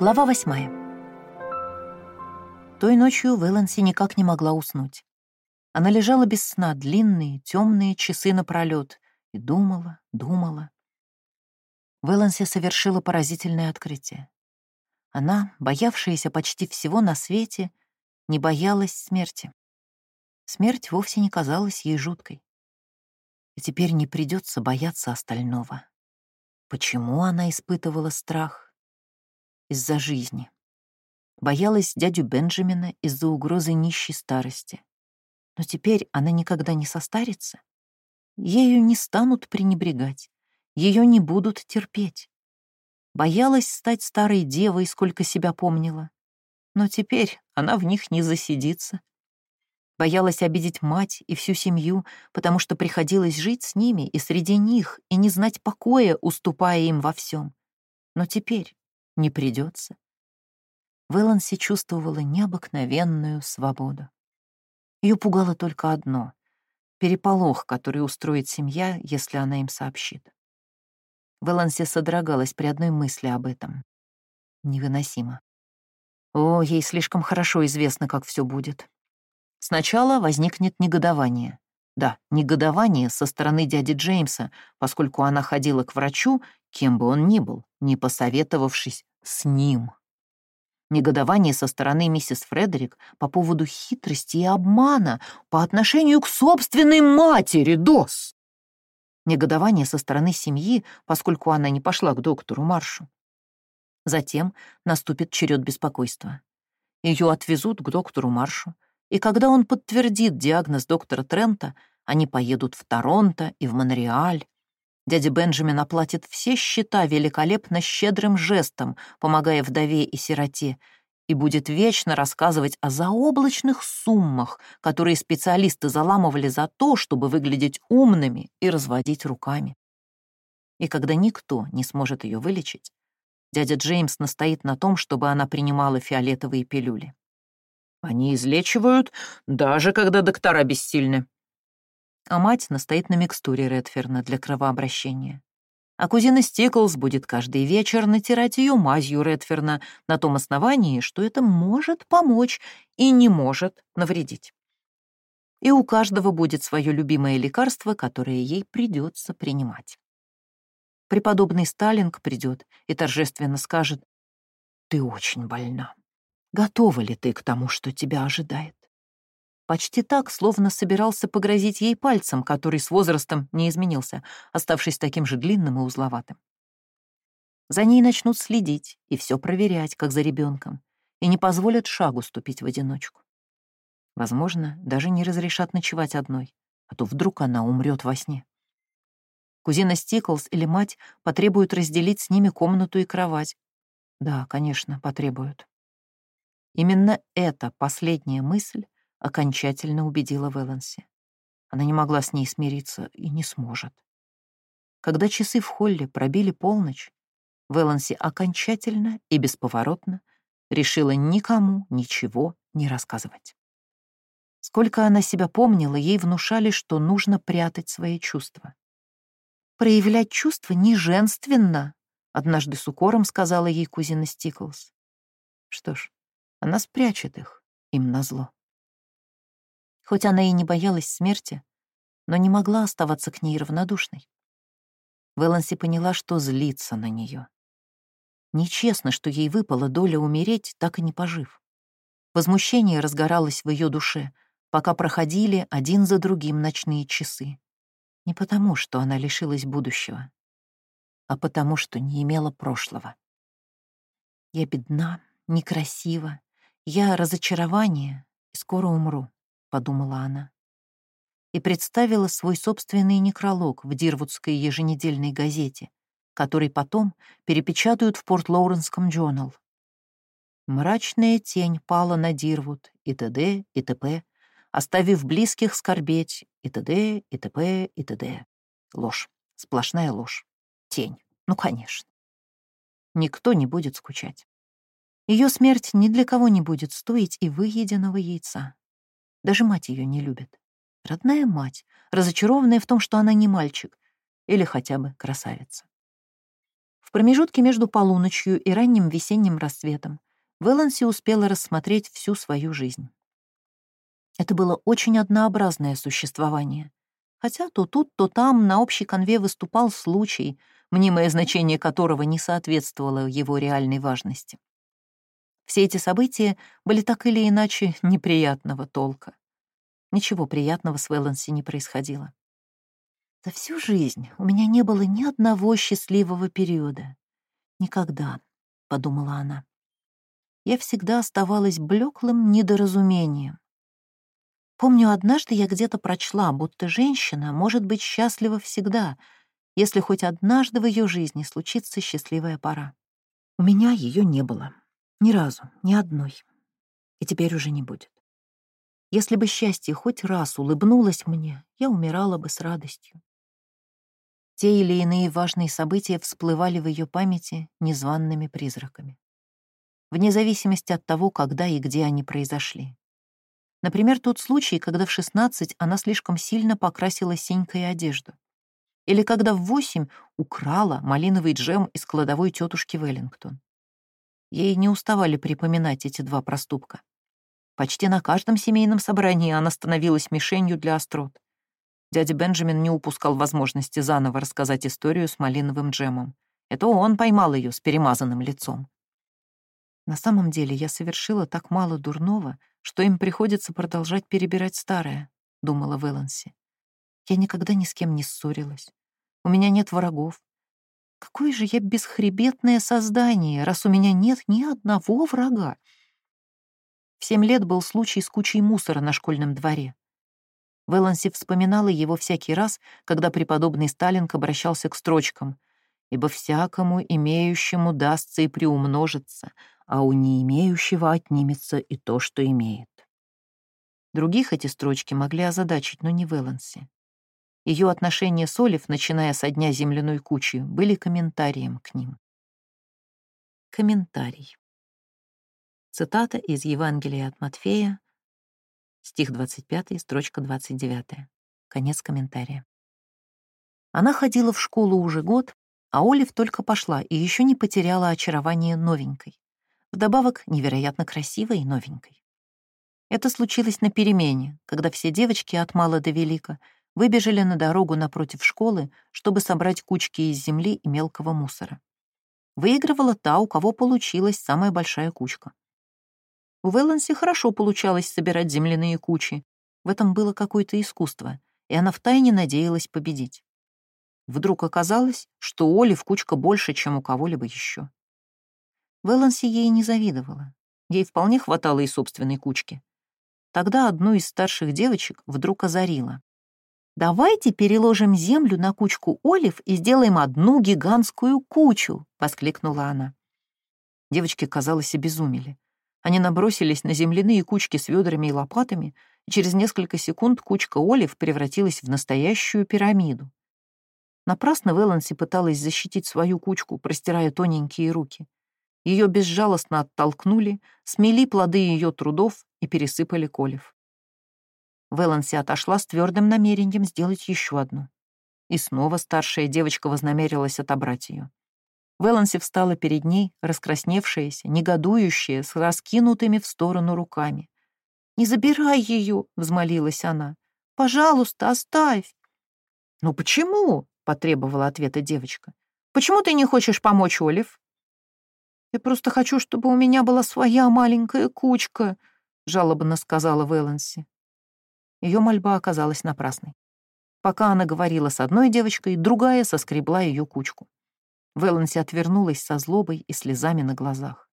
Глава восьмая. Той ночью Вэланси никак не могла уснуть. Она лежала без сна длинные, темные часы напролет и думала, думала. Вэланси совершила поразительное открытие. Она, боявшаяся почти всего на свете, не боялась смерти. Смерть вовсе не казалась ей жуткой. И теперь не придется бояться остального. Почему она испытывала страх? Из-за жизни. Боялась дядю Бенджамина из-за угрозы нищей старости. Но теперь она никогда не состарится. Ею не станут пренебрегать, ее не будут терпеть. Боялась стать старой девой, сколько себя помнила. Но теперь она в них не засидится. Боялась обидеть мать и всю семью, потому что приходилось жить с ними и среди них, и не знать покоя, уступая им во всем. Но теперь не придется. Вэланси чувствовала необыкновенную свободу. Ее пугало только одно — переполох, который устроит семья, если она им сообщит. Вэланси содрогалась при одной мысли об этом. Невыносимо. О, ей слишком хорошо известно, как все будет. Сначала возникнет негодование. Да, негодование со стороны дяди Джеймса, поскольку она ходила к врачу, кем бы он ни был, не посоветовавшись с ним. Негодование со стороны миссис Фредерик по поводу хитрости и обмана по отношению к собственной матери, Дос. Негодование со стороны семьи, поскольку она не пошла к доктору Маршу. Затем наступит черед беспокойства. Ее отвезут к доктору Маршу, и когда он подтвердит диагноз доктора Трента, они поедут в Торонто и в Монреаль. Дядя Бенджамин оплатит все счета великолепно щедрым жестом, помогая вдове и сироте, и будет вечно рассказывать о заоблачных суммах, которые специалисты заламывали за то, чтобы выглядеть умными и разводить руками. И когда никто не сможет ее вылечить, дядя Джеймс настоит на том, чтобы она принимала фиолетовые пилюли. Они излечивают, даже когда доктора бессильны. А мать настоит на микстуре Редферна для кровообращения. А кузина Стиклс будет каждый вечер натирать ее мазью Редферна на том основании, что это может помочь и не может навредить. И у каждого будет свое любимое лекарство, которое ей придется принимать. Преподобный Сталинг придет и торжественно скажет, «Ты очень больна». Готова ли ты к тому, что тебя ожидает? Почти так, словно собирался погрозить ей пальцем, который с возрастом не изменился, оставшись таким же длинным и узловатым. За ней начнут следить и все проверять, как за ребенком, и не позволят шагу ступить в одиночку. Возможно, даже не разрешат ночевать одной, а то вдруг она умрет во сне. Кузина Стиклс или мать потребуют разделить с ними комнату и кровать. Да, конечно, потребуют. Именно эта последняя мысль окончательно убедила Вэланси. Она не могла с ней смириться и не сможет. Когда часы в холле пробили полночь, Вэланси окончательно и бесповоротно решила никому ничего не рассказывать. Сколько она себя помнила, ей внушали, что нужно прятать свои чувства. «Проявлять чувства не женственно», — однажды с укором сказала ей кузина Стиклс. Что ж, она спрячет их, им назло. Хоть она и не боялась смерти, но не могла оставаться к ней равнодушной. Вэланси поняла, что злится на нее. Нечестно, что ей выпала доля умереть, так и не пожив. Возмущение разгоралось в ее душе, пока проходили один за другим ночные часы. Не потому, что она лишилась будущего, а потому, что не имела прошлого. Я бедна, некрасива, «Я разочарование и скоро умру», — подумала она. И представила свой собственный некролог в Дирвудской еженедельной газете, который потом перепечатают в Порт-Лоуренском Джонал. Мрачная тень пала на Дирвуд и т.д. и т.п., оставив близких скорбеть и т.д. и т.п. и т.д. Ложь, сплошная ложь. Тень, ну, конечно. Никто не будет скучать. Ее смерть ни для кого не будет стоить и выеденного яйца. Даже мать ее не любит. Родная мать, разочарованная в том, что она не мальчик или хотя бы красавица. В промежутке между полуночью и ранним весенним рассветом Вэланси успела рассмотреть всю свою жизнь. Это было очень однообразное существование. Хотя то тут, то там на общей конве выступал случай, мнимое значение которого не соответствовало его реальной важности. Все эти события были так или иначе неприятного толка. Ничего приятного с Вэланси не происходило. За всю жизнь у меня не было ни одного счастливого периода. Никогда, — подумала она. Я всегда оставалась блеклым недоразумением. Помню, однажды я где-то прочла, будто женщина может быть счастлива всегда, если хоть однажды в ее жизни случится счастливая пора. У меня ее не было. Ни разу, ни одной. И теперь уже не будет. Если бы счастье хоть раз улыбнулось мне, я умирала бы с радостью. Те или иные важные события всплывали в ее памяти незваными призраками. Вне зависимости от того, когда и где они произошли. Например, тот случай, когда в 16 она слишком сильно покрасила синькой одежду. Или когда в 8 украла малиновый джем из кладовой тетушки Веллингтон. Ей не уставали припоминать эти два проступка. Почти на каждом семейном собрании она становилась мишенью для острот. Дядя Бенджамин не упускал возможности заново рассказать историю с малиновым джемом. Это он поймал ее с перемазанным лицом. На самом деле я совершила так мало дурного, что им приходится продолжать перебирать старое, — думала Вэланси. Я никогда ни с кем не ссорилась. У меня нет врагов. Какое же я бесхребетное создание, раз у меня нет ни одного врага. В семь лет был случай с кучей мусора на школьном дворе. Вэланси вспоминала его всякий раз, когда преподобный Сталинг обращался к строчкам «Ибо всякому имеющему дастся и приумножится, а у не имеющего отнимется и то, что имеет». Других эти строчки могли озадачить, но не Вэланси. Ее отношения с Олив, начиная со дня земляной кучи, были комментарием к ним. Комментарий. Цитата из Евангелия от Матфея, Стих 25, строчка 29. Конец комментария. Она ходила в школу уже год, а Олив только пошла и еще не потеряла очарование новенькой. Вдобавок, невероятно красивой и новенькой. Это случилось на перемене, когда все девочки от мала до велика выбежали на дорогу напротив школы, чтобы собрать кучки из земли и мелкого мусора. Выигрывала та, у кого получилась самая большая кучка. У Вэланси хорошо получалось собирать земляные кучи. В этом было какое-то искусство, и она втайне надеялась победить. Вдруг оказалось, что у Олив кучка больше, чем у кого-либо еще. Вэланси ей не завидовала. Ей вполне хватало и собственной кучки. Тогда одну из старших девочек вдруг озарила. «Давайте переложим землю на кучку олив и сделаем одну гигантскую кучу!» — воскликнула она. Девочки, казалось, обезумели. Они набросились на земляные кучки с ведрами и лопатами, и через несколько секунд кучка олив превратилась в настоящую пирамиду. Напрасно Вэланси пыталась защитить свою кучку, простирая тоненькие руки. Ее безжалостно оттолкнули, смели плоды ее трудов и пересыпали колев. Вэланси отошла с твердым намерением сделать еще одну. И снова старшая девочка вознамерилась отобрать ее. Вэланси встала перед ней, раскрасневшаяся, негодующая, с раскинутыми в сторону руками. «Не забирай ее!» — взмолилась она. «Пожалуйста, оставь!» «Ну почему?» — потребовала ответа девочка. «Почему ты не хочешь помочь Олив?» «Я просто хочу, чтобы у меня была своя маленькая кучка», — жалобно сказала Вэланси. Ее мольба оказалась напрасной. Пока она говорила с одной девочкой, другая соскребла ее кучку. Вэланси отвернулась со злобой и слезами на глазах.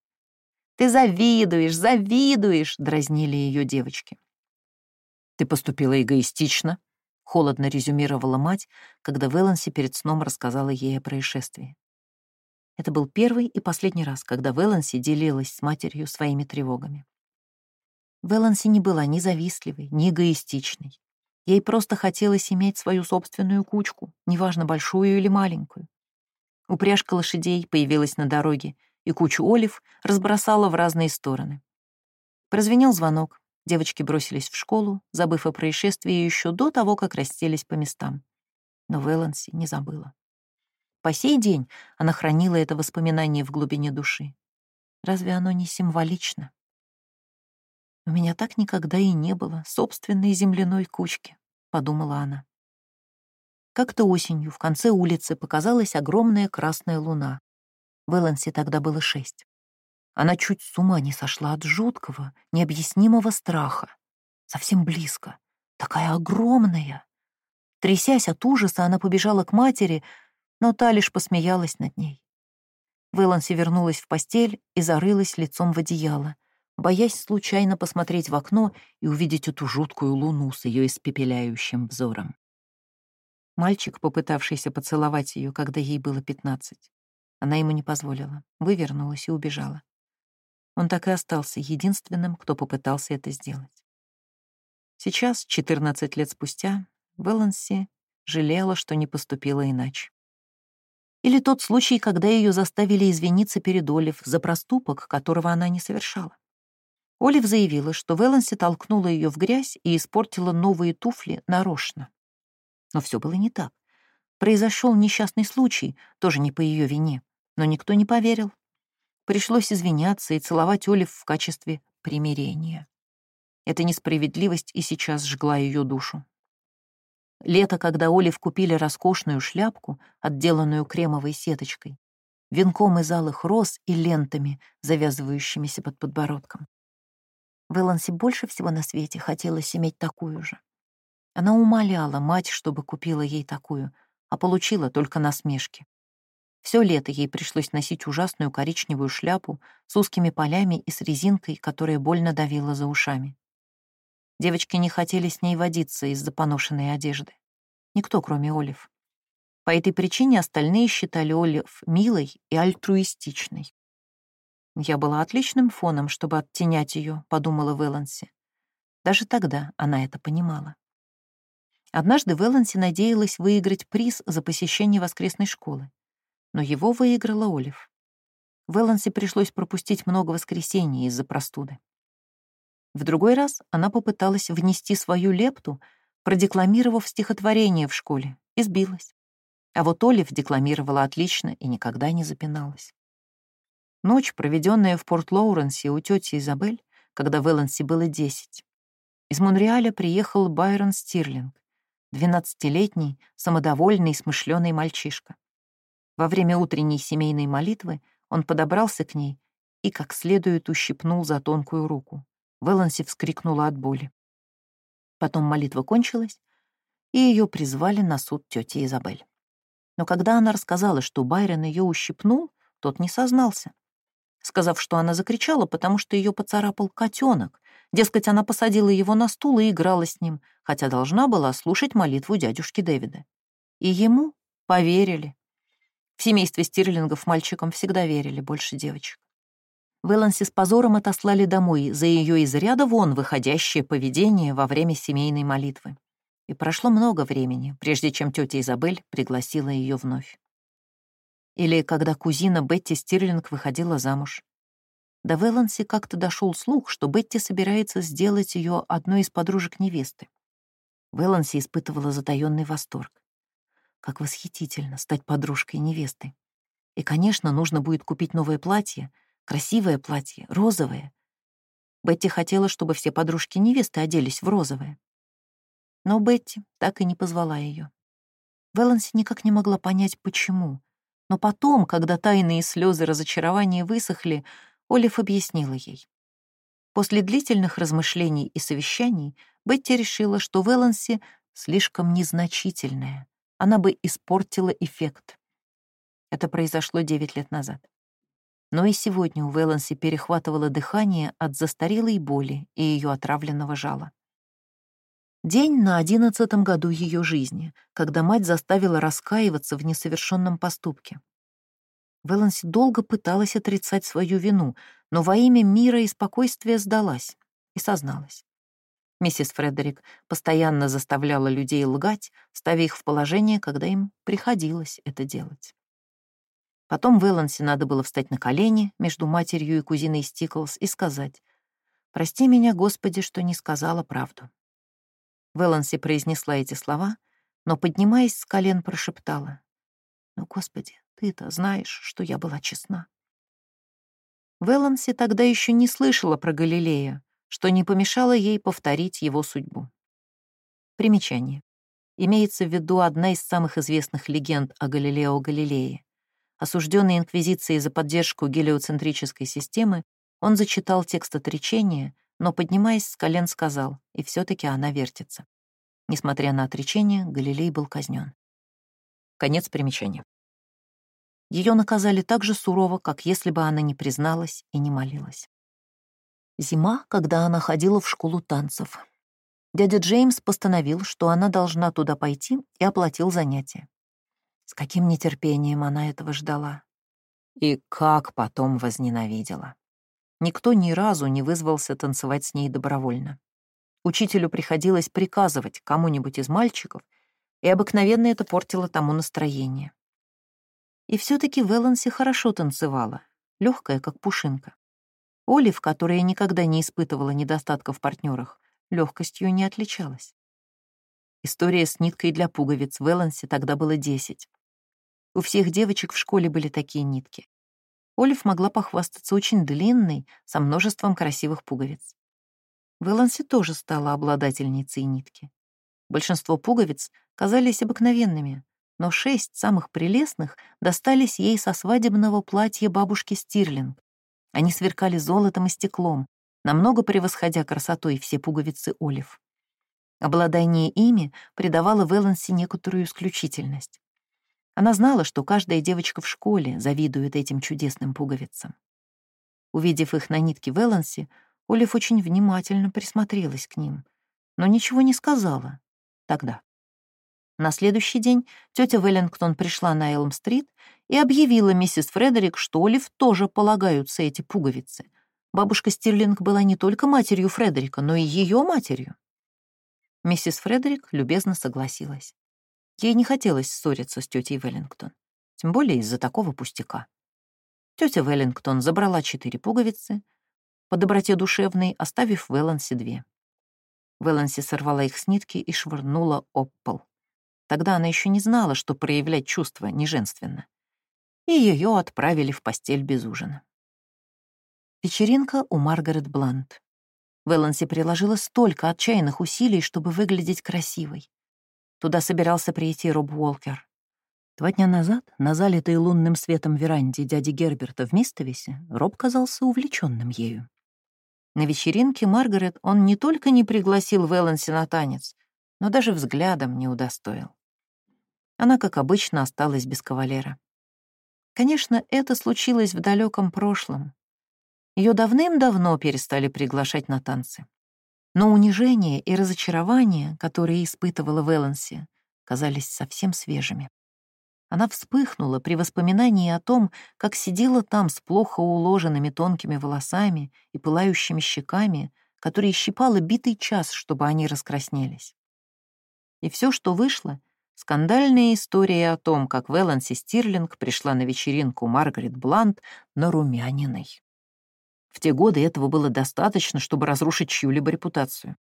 «Ты завидуешь, завидуешь!» — дразнили ее девочки. «Ты поступила эгоистично», — холодно резюмировала мать, когда Вэланси перед сном рассказала ей о происшествии. Это был первый и последний раз, когда Вэланси делилась с матерью своими тревогами. Вэланси не была ни завистливой, ни эгоистичной. Ей просто хотелось иметь свою собственную кучку, неважно, большую или маленькую. Упряжка лошадей появилась на дороге, и кучу олив разбросала в разные стороны. Прозвенел звонок. Девочки бросились в школу, забыв о происшествии еще до того, как расселись по местам. Но Вэланси не забыла. по сей день она хранила это воспоминание в глубине души. Разве оно не символично? «У меня так никогда и не было собственной земляной кучки», — подумала она. Как-то осенью в конце улицы показалась огромная красная луна. В Элленсе тогда было шесть. Она чуть с ума не сошла от жуткого, необъяснимого страха. Совсем близко. Такая огромная. Трясясь от ужаса, она побежала к матери, но та лишь посмеялась над ней. Вэланси вернулась в постель и зарылась лицом в одеяло, боясь случайно посмотреть в окно и увидеть эту жуткую луну с ее испепеляющим взором. Мальчик, попытавшийся поцеловать ее, когда ей было пятнадцать. Она ему не позволила, вывернулась и убежала. Он так и остался единственным, кто попытался это сделать. Сейчас, 14 лет спустя, Вэланси жалела, что не поступила иначе. Или тот случай, когда ее заставили извиниться перед Олив за проступок, которого она не совершала. Олив заявила, что Вэланси толкнула ее в грязь и испортила новые туфли нарочно. Но все было не так. Произошел несчастный случай, тоже не по ее вине, но никто не поверил. Пришлось извиняться и целовать Олив в качестве примирения. Эта несправедливость и сейчас жгла ее душу. Лето, когда Олив купили роскошную шляпку, отделанную кремовой сеточкой, венком из алых роз и лентами, завязывающимися под подбородком. Вэланси больше всего на свете хотелось иметь такую же. Она умоляла мать, чтобы купила ей такую, а получила только насмешки. Все лето ей пришлось носить ужасную коричневую шляпу с узкими полями и с резинкой, которая больно давила за ушами. Девочки не хотели с ней водиться из-за поношенной одежды. Никто, кроме Олив. По этой причине остальные считали Олив милой и альтруистичной. «Я была отличным фоном, чтобы оттенять ее», — подумала Вэланси. Даже тогда она это понимала. Однажды Вэланси надеялась выиграть приз за посещение воскресной школы, но его выиграла Олив. Вэланси пришлось пропустить много воскресений из-за простуды. В другой раз она попыталась внести свою лепту, продекламировав стихотворение в школе, и сбилась. А вот Олив декламировала отлично и никогда не запиналась. Ночь, проведенная в Порт-Лоуренсе у тети Изабель, когда Вэланси было десять. Из Монреаля приехал Байрон Стирлинг, двенадцатилетний, самодовольный, смышленый мальчишка. Во время утренней семейной молитвы он подобрался к ней и как следует ущипнул за тонкую руку. Вэланси вскрикнула от боли. Потом молитва кончилась, и ее призвали на суд тети Изабель. Но когда она рассказала, что Байрон ее ущипнул, тот не сознался, сказав, что она закричала, потому что ее поцарапал котенок. Дескать, она посадила его на стул и играла с ним, хотя должна была слушать молитву дядюшки Дэвида. И ему поверили. В семействе стирлингов мальчикам всегда верили больше девочек. Вэланси с позором отослали домой за ее из ряда вон выходящее поведение во время семейной молитвы. И прошло много времени, прежде чем тетя Изабель пригласила ее вновь. Или когда кузина Бетти Стирлинг выходила замуж. До Вэланси как-то дошел слух, что Бетти собирается сделать ее одной из подружек невесты. Вэланси испытывала затаённый восторг. Как восхитительно стать подружкой невесты. И, конечно, нужно будет купить новое платье — Красивое платье, розовое. Бетти хотела, чтобы все подружки невесты оделись в розовое. Но Бетти так и не позвала ее. Вэланси никак не могла понять, почему. Но потом, когда тайные слезы разочарования высохли, Олив объяснила ей. После длительных размышлений и совещаний Бетти решила, что Вэланси слишком незначительная. Она бы испортила эффект. Это произошло девять лет назад. Но и сегодня у Вэланси перехватывало дыхание от застарелой боли и ее отравленного жала. День на одиннадцатом году ее жизни, когда мать заставила раскаиваться в несовершенном поступке. Вэланси долго пыталась отрицать свою вину, но во имя мира и спокойствия сдалась и созналась. Миссис Фредерик постоянно заставляла людей лгать, ставя их в положение, когда им приходилось это делать. Потом Вэлансе надо было встать на колени между матерью и кузиной Стиклс и сказать «Прости меня, Господи, что не сказала правду». Вэланси произнесла эти слова, но, поднимаясь с колен, прошептала Но, Господи, ты-то знаешь, что я была честна. Веланси тогда еще не слышала про Галилея, что не помешало ей повторить его судьбу. Примечание. Имеется в виду одна из самых известных легенд о Галилео Галилее. Осужденный инквизицией за поддержку гелиоцентрической системы, он зачитал текст отречения, но, поднимаясь с колен, сказал, и все таки она вертится. Несмотря на отречение, Галилей был казнен. Конец примечания. Ее наказали так же сурово, как если бы она не призналась и не молилась. Зима, когда она ходила в школу танцев. Дядя Джеймс постановил, что она должна туда пойти, и оплатил занятия. С каким нетерпением она этого ждала. И как потом возненавидела. Никто ни разу не вызвался танцевать с ней добровольно. Учителю приходилось приказывать кому-нибудь из мальчиков, и обыкновенно это портило тому настроение. И все таки Веланси хорошо танцевала, легкая, как пушинка. Олив, которая никогда не испытывала недостатков в партнерах, легкостью не отличалась. История с ниткой для пуговиц в Элансе тогда было десять. У всех девочек в школе были такие нитки. Олив могла похвастаться очень длинной, со множеством красивых пуговиц. Веланси тоже стала обладательницей нитки. Большинство пуговиц казались обыкновенными, но шесть самых прелестных достались ей со свадебного платья бабушки Стирлинг. Они сверкали золотом и стеклом, намного превосходя красотой все пуговицы Олив. Обладание ими придавало Веланси некоторую исключительность. Она знала, что каждая девочка в школе завидует этим чудесным пуговицам. Увидев их на нитке Веланси, Олив очень внимательно присмотрелась к ним, но ничего не сказала тогда. На следующий день тетя Веллингтон пришла на Элм-стрит и объявила миссис Фредерик, что Олив тоже полагаются эти пуговицы. Бабушка Стирлинг была не только матерью Фредерика, но и ее матерью. Миссис Фредерик любезно согласилась. Ей не хотелось ссориться с тетей Веллингтон, тем более из-за такого пустяка. Тетя Веллингтон забрала четыре пуговицы, по доброте душевной оставив Веланси две. Веланси сорвала их с нитки и швырнула об пол. Тогда она еще не знала, что проявлять чувства неженственно. И ее отправили в постель без ужина. Вечеринка у Маргарет Блант. Веланси приложила столько отчаянных усилий, чтобы выглядеть красивой. Туда собирался прийти Роб Уолкер. Два дня назад на залитой лунным светом веранде дяди Герберта в Мистовисе Роб казался увлеченным ею. На вечеринке Маргарет он не только не пригласил Веланси на танец, но даже взглядом не удостоил. Она, как обычно, осталась без кавалера. Конечно, это случилось в далеком прошлом. Ее давным-давно перестали приглашать на танцы. Но унижение и разочарование, которые испытывала Веланси, казались совсем свежими. Она вспыхнула при воспоминании о том, как сидела там с плохо уложенными тонкими волосами и пылающими щеками, которые щипала битый час, чтобы они раскраснелись. И все, что вышло, скандальная история о том, как Веланси Стирлинг пришла на вечеринку Маргарет Блант на Румяниной. В те годы этого было достаточно, чтобы разрушить чью-либо репутацию.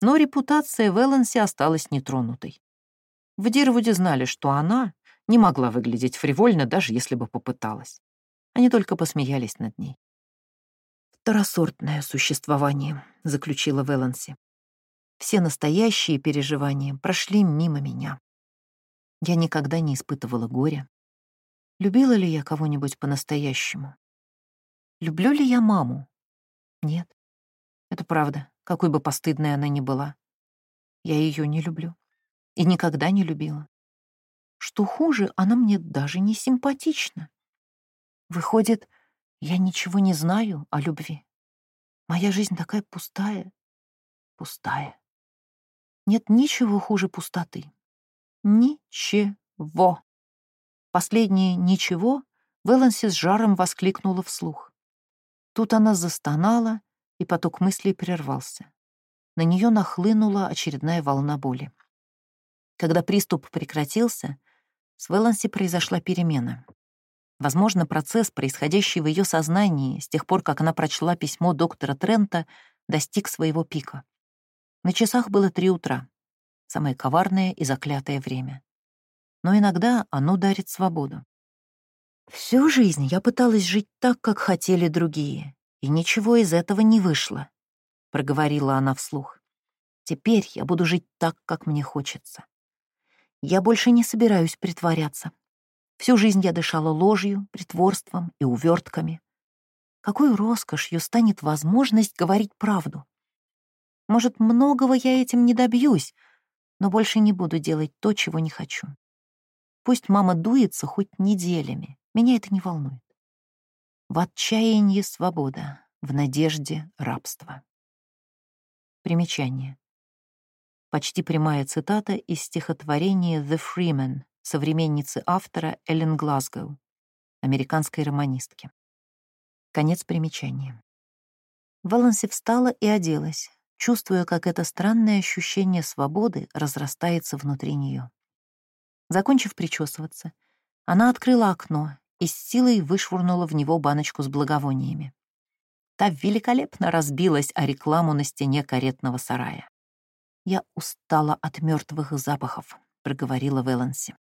Но репутация Веланси осталась нетронутой. В Дирвуде знали, что она не могла выглядеть фривольно, даже если бы попыталась. Они только посмеялись над ней. «Второсортное существование», — заключила Веланси. «Все настоящие переживания прошли мимо меня. Я никогда не испытывала горя. Любила ли я кого-нибудь по-настоящему? Люблю ли я маму? Нет. Это правда, какой бы постыдной она ни была. Я ее не люблю и никогда не любила. Что хуже, она мне даже не симпатична. Выходит, я ничего не знаю о любви. Моя жизнь такая пустая, пустая. Нет ничего хуже пустоты. Ничего. Последнее «ничего» Веланси с жаром воскликнула вслух. Тут она застонала, и поток мыслей прервался. На нее нахлынула очередная волна боли. Когда приступ прекратился, с Веланси произошла перемена. Возможно, процесс, происходящий в ее сознании с тех пор, как она прочла письмо доктора Трента, достиг своего пика. На часах было три утра, самое коварное и заклятое время. но иногда оно дарит свободу. Всю жизнь я пыталась жить так, как хотели другие, и ничего из этого не вышло, — проговорила она вслух. Теперь я буду жить так, как мне хочется. Я больше не собираюсь притворяться. Всю жизнь я дышала ложью, притворством и увертками. Какой роскошью станет возможность говорить правду? Может, многого я этим не добьюсь, но больше не буду делать то, чего не хочу. Пусть мама дуется хоть неделями, меня это не волнует. В отчаянии свобода, в надежде рабство. Примечание. Почти прямая цитата из стихотворения «The Freeman» современницы автора Эллен Глазгоу, американской романистки. Конец примечания. Валанси встала и оделась, чувствуя, как это странное ощущение свободы разрастается внутри нее. Закончив причесываться, она открыла окно и с силой вышвырнула в него баночку с благовониями. Та великолепно разбилась о рекламу на стене каретного сарая. «Я устала от мертвых запахов», — проговорила Вэланси.